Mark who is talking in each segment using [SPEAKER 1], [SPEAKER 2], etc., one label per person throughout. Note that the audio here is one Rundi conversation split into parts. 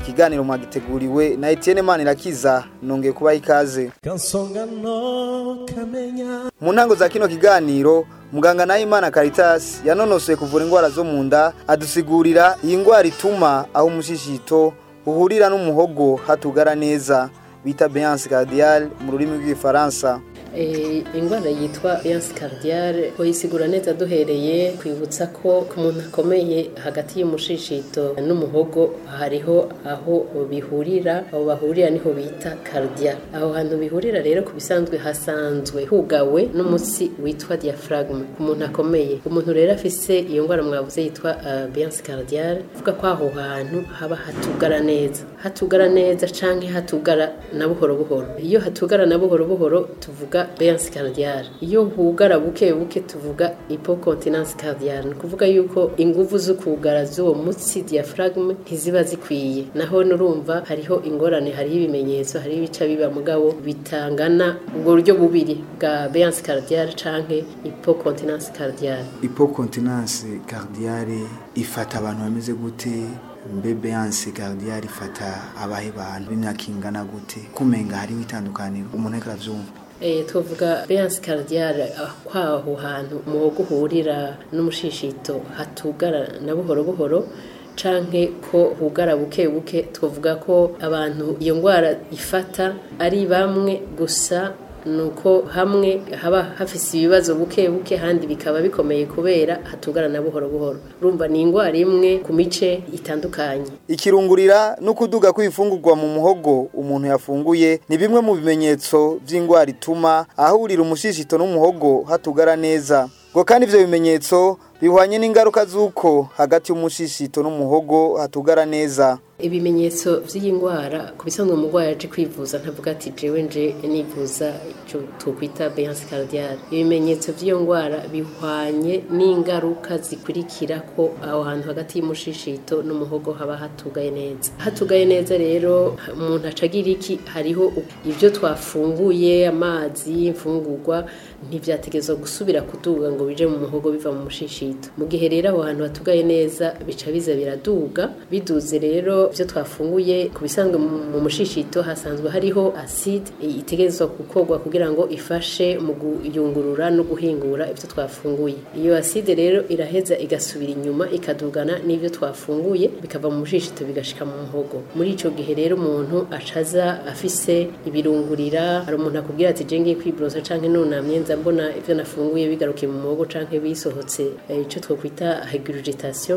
[SPEAKER 1] ikiganiro
[SPEAKER 2] mwagiteguriwe na Etienne Manirakiza nongeye kuba ikaze mu ntango za kino kiganiro muganga nayimana Caritas yanonosoye kuvura indwara zo mu nda adusigurira iyi ndwara ituma aho umushishito uhurira n'umuhogo hatugara neza bita Beyanse Cardial mu rurimi rw'igifaransa
[SPEAKER 3] Eh, indwara yitwa eyansi karudiyare uyisigura neza duhereye kwibutsa ko ku muntu akomeye hagati y'umushishito n'umuhogo hariho aho bihurira aho bahurira niho bita karudiyare aho hantu bihurira rero ku bisanzwe hasanzwe hugawe n'umutsi witwa diyafuragma ku muntu akomeye umuntu rero afise iyo ndwara mwabuze yitwa eyansi eh, karudiyare avuga ko aho hantu haba hatugara neza hatugara neza cyangwa hatugara na buhoro buhoro iyo hatugara na buhoro buhoro tuvuga tuvuga beyanse karidiyari iyo hugara buke buke tuvuga ipokontinanse karidiyari ni ukuvuga yuko ingufu zo kugara z'uwo mutsi diyafuragme ntiziba zikwiye naho nurumva hariho ingorane hariho ibimenyetso hariho ibice biba mugabo bitangana ubwo buryo bubiri bwa beyanse karidiyari canke ipokontinanse karidiyari
[SPEAKER 2] ipokontinanse karidiyari ifata abantu bameze gute mbe beyanse karidiyari ifata abahe bantu b'imyaka ingana gute kumenga hariho itandukaniro umuntu ariko arabyumva
[SPEAKER 3] Eh, tuvuga Alliance Cardiale ah, kwaho hantu umuhogo guhurira n'umushishito hatugara na buhoro buhoro canke ko hugara buke buke tuvuga ko abantu iyo ngwara ifata ari bamwe gusa ni uko hamwe haba hafise ibibazo buke buke handi bikaba bikomeye kubera hatugarana buhoro buhoro rumva ni indwara imwe ku mice itandukanye
[SPEAKER 2] ikirungurira no kuduga kw'ifungurwa mu muhogo umuntu yafunguye ni bimwe mu bimenyetso by'indwara ituma ahurira umushishito n'umuhogo hatugara neza ngo kandi ibyo bimenyetso bihwanye n'ingaruka z'uko hagati y'umushishito n'umuhogo hatugara neza
[SPEAKER 3] ibimenyetso by'iyi ndwara ku bisanzwe umurwayi aje kwivuza ntavuga ati jewe nje nivuza icyo tukwita beyanse karidiyari ibimenyetso by'iyo ndwara bihwanye n'ingaruka zikurikira ko aho hantu hagati y'umushishito n'umuhogo haba hatugaye neza hatugaye neza rero umuntu acagira iki hariho ibyo twafunguye amazi imfungurwa ntibyategerezwa gusubira kuduga ngo bije mu muhogo biva mu mushishito jeto mu gihe rero aho hantu hatugaye neza bica biza biraduga biduze rero ibyo twafunguye ku bisanzwe mu mushishito hasanzwe hariho aside itegerezwa gukorwa kugira ngo ifashe mu kuyungurura no guhingura ibyo twafunguye iyo aside rero iraheza igasubira inyuma ikadugana n'ibyo twafunguye bikava mu mushishito bigashika mu muhogo muri icyo gihe rero umuntu acaza afise ibirungurira hari umuntu akubwira ati je ngiye kwibrosa canke nza mbona ibyo nafunguye bigarukiye mu muhogo canke bisohotse icyo twakwita hagiririgitasiyo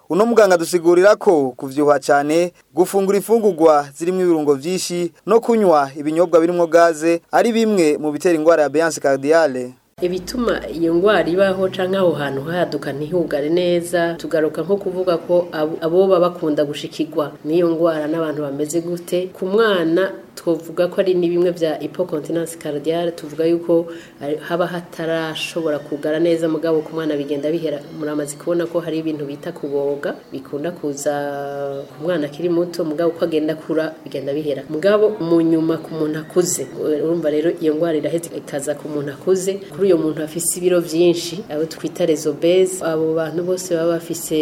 [SPEAKER 2] uno muganga dusigurira ko kuvyibuha cyane gufungura ifungurwa zirimo ibirungo byinshi no kunywa ibinyobwa birimo gaze ari bimwe mu bitera indwara ya Beyance cardiale
[SPEAKER 3] ibituma iyo ndwara ibaho cyangwa aho hantu haduka ntihugare neza tugaruka nko kuvuga ko abo baba bakunda gushikirwa n'iyo ndwara n'abantu bameze gute ku mwana twavuga ko ari ni bimwe bya hipocontinence cardiale tuvuga yuko haba hatarashobora kugara neza mugabo ku mwana bigenda bihera muramaze kubona ko hari ibintu bita kuboga bikunda kuza ku mwana akiri muto mugabo uko agenda akura bigenda bihera mugabo mu nyuma ku muntu akuze urumva rero iyo ndwara iraheze ikaza ku muntu akuze kuri uyu muntu afise ibiro byinshi abo twita rezobeze abo bantu bose baba bafise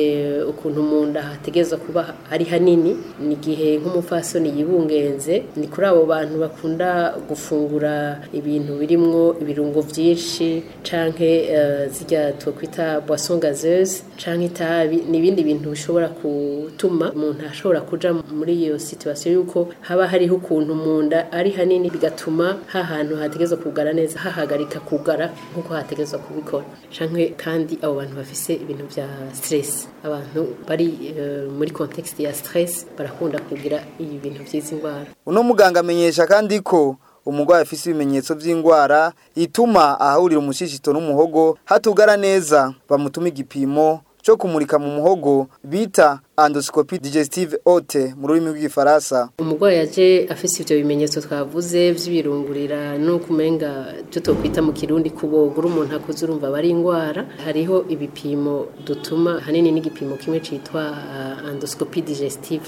[SPEAKER 3] ukuntu mu nda hategerezwa kuba ari hanini ni igihe nk'umupfasoni yibungenze ni kuri abo bantu bakunda gufungura ibintu birimo ibirungo byinshi canke eh, zijya twokwita boisson gazeuse itabi n'ibindi bintu bishobora gutuma umuntu ashobora kuja muri iyo situation yuko haba hariho ukuntu mu nda ari hanini bigatuma ha hantu hategeza kugara neza hahagarika kugara nk'uko hategeza kubikora canke kandi abo bantu bafise ibintu bya stress abantu bari eh, muri context ya stress barakunda kugira bintu by'izi ndwara
[SPEAKER 2] uno muganga anamenyesha kandi ko umurwayi afite ibimenyetso by'indwara ituma ahahurira umushishito n'umuhogo hatugara neza bamutuma igipimo cyo kumurika mu muhogo bita endoscopy digestive haute mu rurimi rw'igifaransa
[SPEAKER 3] umurwayi aje afise ivyo bimenyetso twavuze vy'ibirungurira no kumenga byo tokwita mu kirundi kubogura umuntu akuze urumva bari ingwara hariho ibipimo dutuma ahanini n'igipimo kimwe citwa uh, endoscopy digestive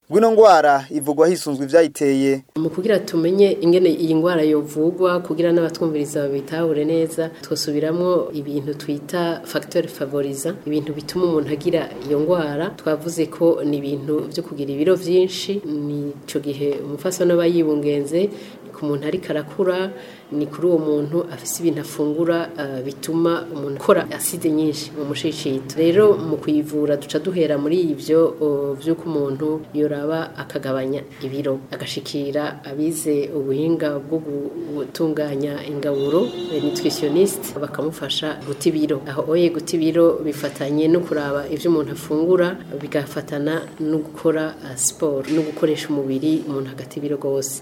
[SPEAKER 2] Gwino ngwara ivugwa hisunzwe ivyayiteye.
[SPEAKER 3] Mu kugira tumenye ingene iyi ngwara yovugwa kugira n'abatwumviriza babitahure neza twosubiramwo ibintu twita facteur favoriza ibintu bituma umuntu agira iyo ngwara twavuze ko ni ibintu byo kugira ibiro vyinshi ni cyo gihe umufasano yibungenze ku muntu ari karakura ni kuri uwo muntu afite ibintu afungura eh, bituma umuntu ukora aside nyinshi mu mushishito rero mu kuyivura duca duhera muri ibyo by'uko umuntu yoraba akagabanya ibiro agashikira abize ubuhinga bwo gutunganya ingaburo eh, nutritionist bakamufasha guta ibiro aho oye guta ibiro bifatanye no kuraba ibyo umuntu afungura bigafatana no gukora eh, siporo no gukoresha umubiri umuntu hagati ibiro rwose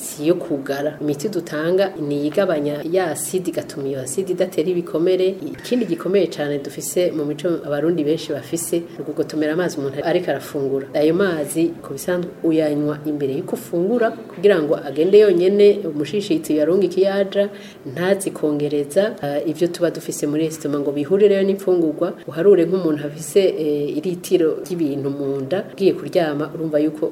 [SPEAKER 3] si iyo kugara imiti dutanga ni ya asidi igatuma iyo asidi idatera ibikomere ikindi gikomeye cyane dufise mu mico abarundi benshi bafise ni ugugotomera amazi umuntu ariko arafungura ayo mazi ku bisanzwe uyanywa imbere y'uko ufungura kugira ngo agende yonyine umushishitsi yarunga ikiyaja ntazi kongereza eh, ibyo tuba dufise muri resitora ngo bihurireyo n'imfungurwa uharure nk'umuntu afise eh, iritiro ry'ibintu mu nda ugiye kuryama urumva yuko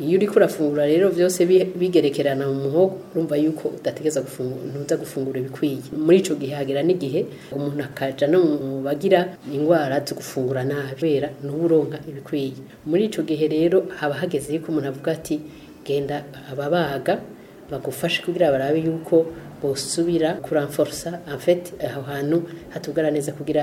[SPEAKER 2] iyo
[SPEAKER 3] uri kurafungura rero byose bigerekerana mu muhogo urumva yuko udategeza ntuza gufungura ibikwiye muri icyo gihe hagera n'igihe umuntu akaja no mu bagira indwara zo gufungura nabi kubera n'uburonka ibikwiye muri icyo gihe rero haba hageze yuko umuntu avuga ati genda ababaga bagufashe kugira barabe yuko bosubira kuramforosa amfete aho hantu hatugara neza kugira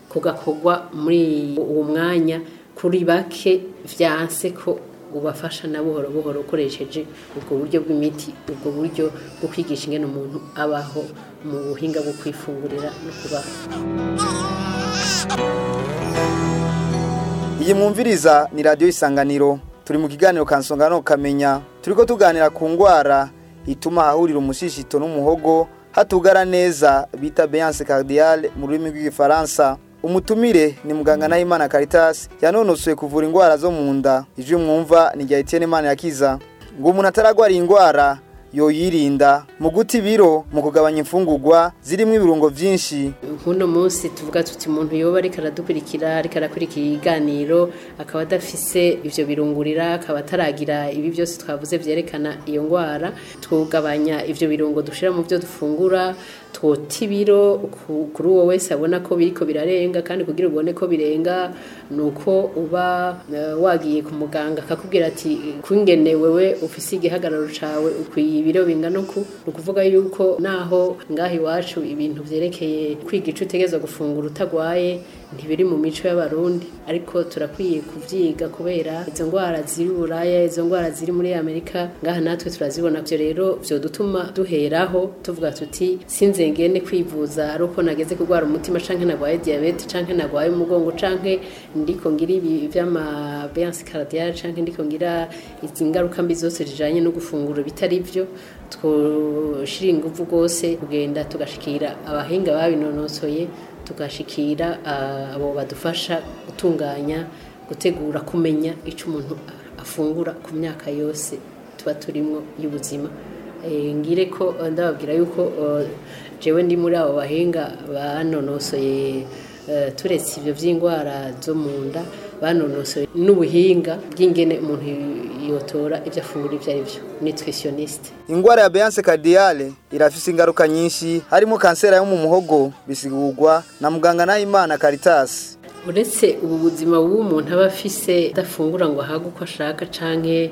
[SPEAKER 3] kugakogwa muri uwo mwanya kuri bake byanse ko ubafasha na buhoro buhoro ukoresheje ubwo buryo bw'imiti ubwo buryo bwo kwigisha ingene umuntu abaho mu buhinga bwo kwifungurira no kubaho
[SPEAKER 2] iyi mwumviriza ni radiyo isanganiro turi mu kiganiro kansonga no kamenya turi ko tuganira ku ndwara ituma ahahurira umushishito n'umuhogo hatugara neza bita beyanse karidiyare mu rurimi rw'igifaransa umutumire ni muganga nayimana Caritas yanonosoye kuvura indwara zo mu nda ijwi mwumva ni rya Etienne Imanakiza ngo umuntu ataragwara indwara yoyirinda mu guta ibiro mu kugabanya imfungugwa zirimo ibirungo byinshi
[SPEAKER 3] nk'uno munsi tuvuga tuti umuntu yoba ariko aradukurikira ariko arakurikira ibiganiro akaba adafise ibyo birungurira akaba ataragira ibi byose twavuze byerekana iyo ndwara tugabanya ibyo birungo dushyira mu byo dufungura twota ibiro kuri uwo wese abona ko biriko birarenga kandi kugira ubone ko birenga ni uko uba eh, wagiye ku muganga akakubwira ati kwingene wewe ufise igihagararo cawe ukwiye ibiro bingana uku ni ukuvuga yuko naho ngaho iwacu ibintu vyerekeye kwiga ico utegerezwa gufungura utagwaye ntibiri mu mico y'abarundi ariko turakwiye kubyiga kubera izo ndwara ziri uburaya izo ndwara ziri muri amerika ngaha natwe turazibona byo rero byo dutuma duheraho tuvuga tuti sinze ngende kwivuza ari uko nageze kurwara umutima canke nagwaye diyabete canke nagwaye umugongo canke ndiko ngira ibi vy'amabeyanse karadiale canke ndiko ngira izi ngaruka mbi zose zijanye no gufungura bitari vyo twoshira inguvu rwose kugenda tugashikira abahinga babinonosoye tugashikira ah, abo badufasha gutunganya gutegura kumenya icyo umuntu afungura ku myaka yose tuba turimo y'ubuzima eh, ngire ko ndababwira yuko oh, jewe ndi muri abo bahinga banonosoye eh, turetse ibyo by'indwara zo mu nda banonosoye n'ubuhinga bw'ingene umuntu yotora ibyo afungura ibyo ari byo nutritioniste
[SPEAKER 2] indwara ya Beyanse Cardiale irafise ingaruka nyinshi harimo kansera yo mu muhogo bisigurwa na muganga Nahimana Caritas
[SPEAKER 3] uretse ubu buzima bw'umuntu aba afise adafungura ngo ahaga uko ashaka canke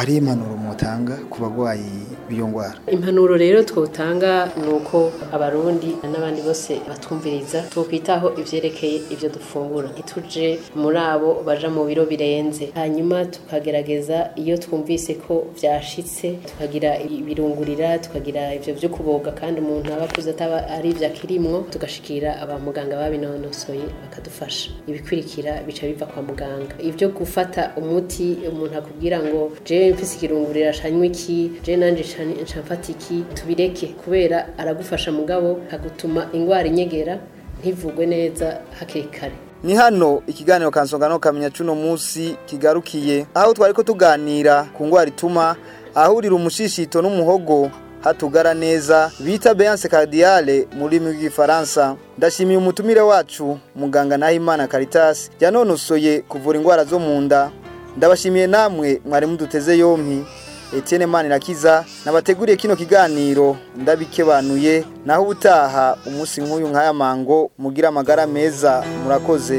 [SPEAKER 2] ari impanuro mutanga ku barwayi b'iyo ndwara
[SPEAKER 3] impanuro rero twotanga ni uko abarundi n'abandi bose batwumviriza tukwitaho ibyerekeye ibyo dufungura ntituje muri abo baja mu biro birenze hanyuma tukagerageza iyo twumvise ko byashitse tukagira ibirungurira tukagira ibyo byo kuboga kandi umuntu aba akuze ataba ari ibyo akirimwo tugashikira abamuganga babinonosoye bakadufasha ibikurikira bica biva kwa muganga ibyo gufata umuti umuntu akubwira ngo je mfise ikirunguriro irashanywa iki je nanje nshamfata iki tubireke kubera aragufasha mugabo agutuma indwara inyegera ntivugwe neza hakekare
[SPEAKER 2] ni hano ikiganiro kansongano kamenya cuno munsi kigarukiye aho twari ko tuganira ku ngwara ituma ahurira umushishito n'umuhogo hatugara neza bita Beyanse Cardiale mu rurimi rw'igifaransa ndashimiye umutumire wacu muganga Nahimana Caritas yanonosoye kuvura indwara zo mu nda ndabashimiye namwe mwari muduteze yompi Etienne Manirakiza nabateguriye kino kiganiro ndabikebanuye naho ubutaha umunsi nk'uyu nk'aya mango mugira amagara meza murakoze